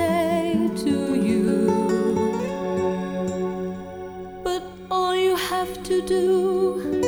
say to you. But all you have to do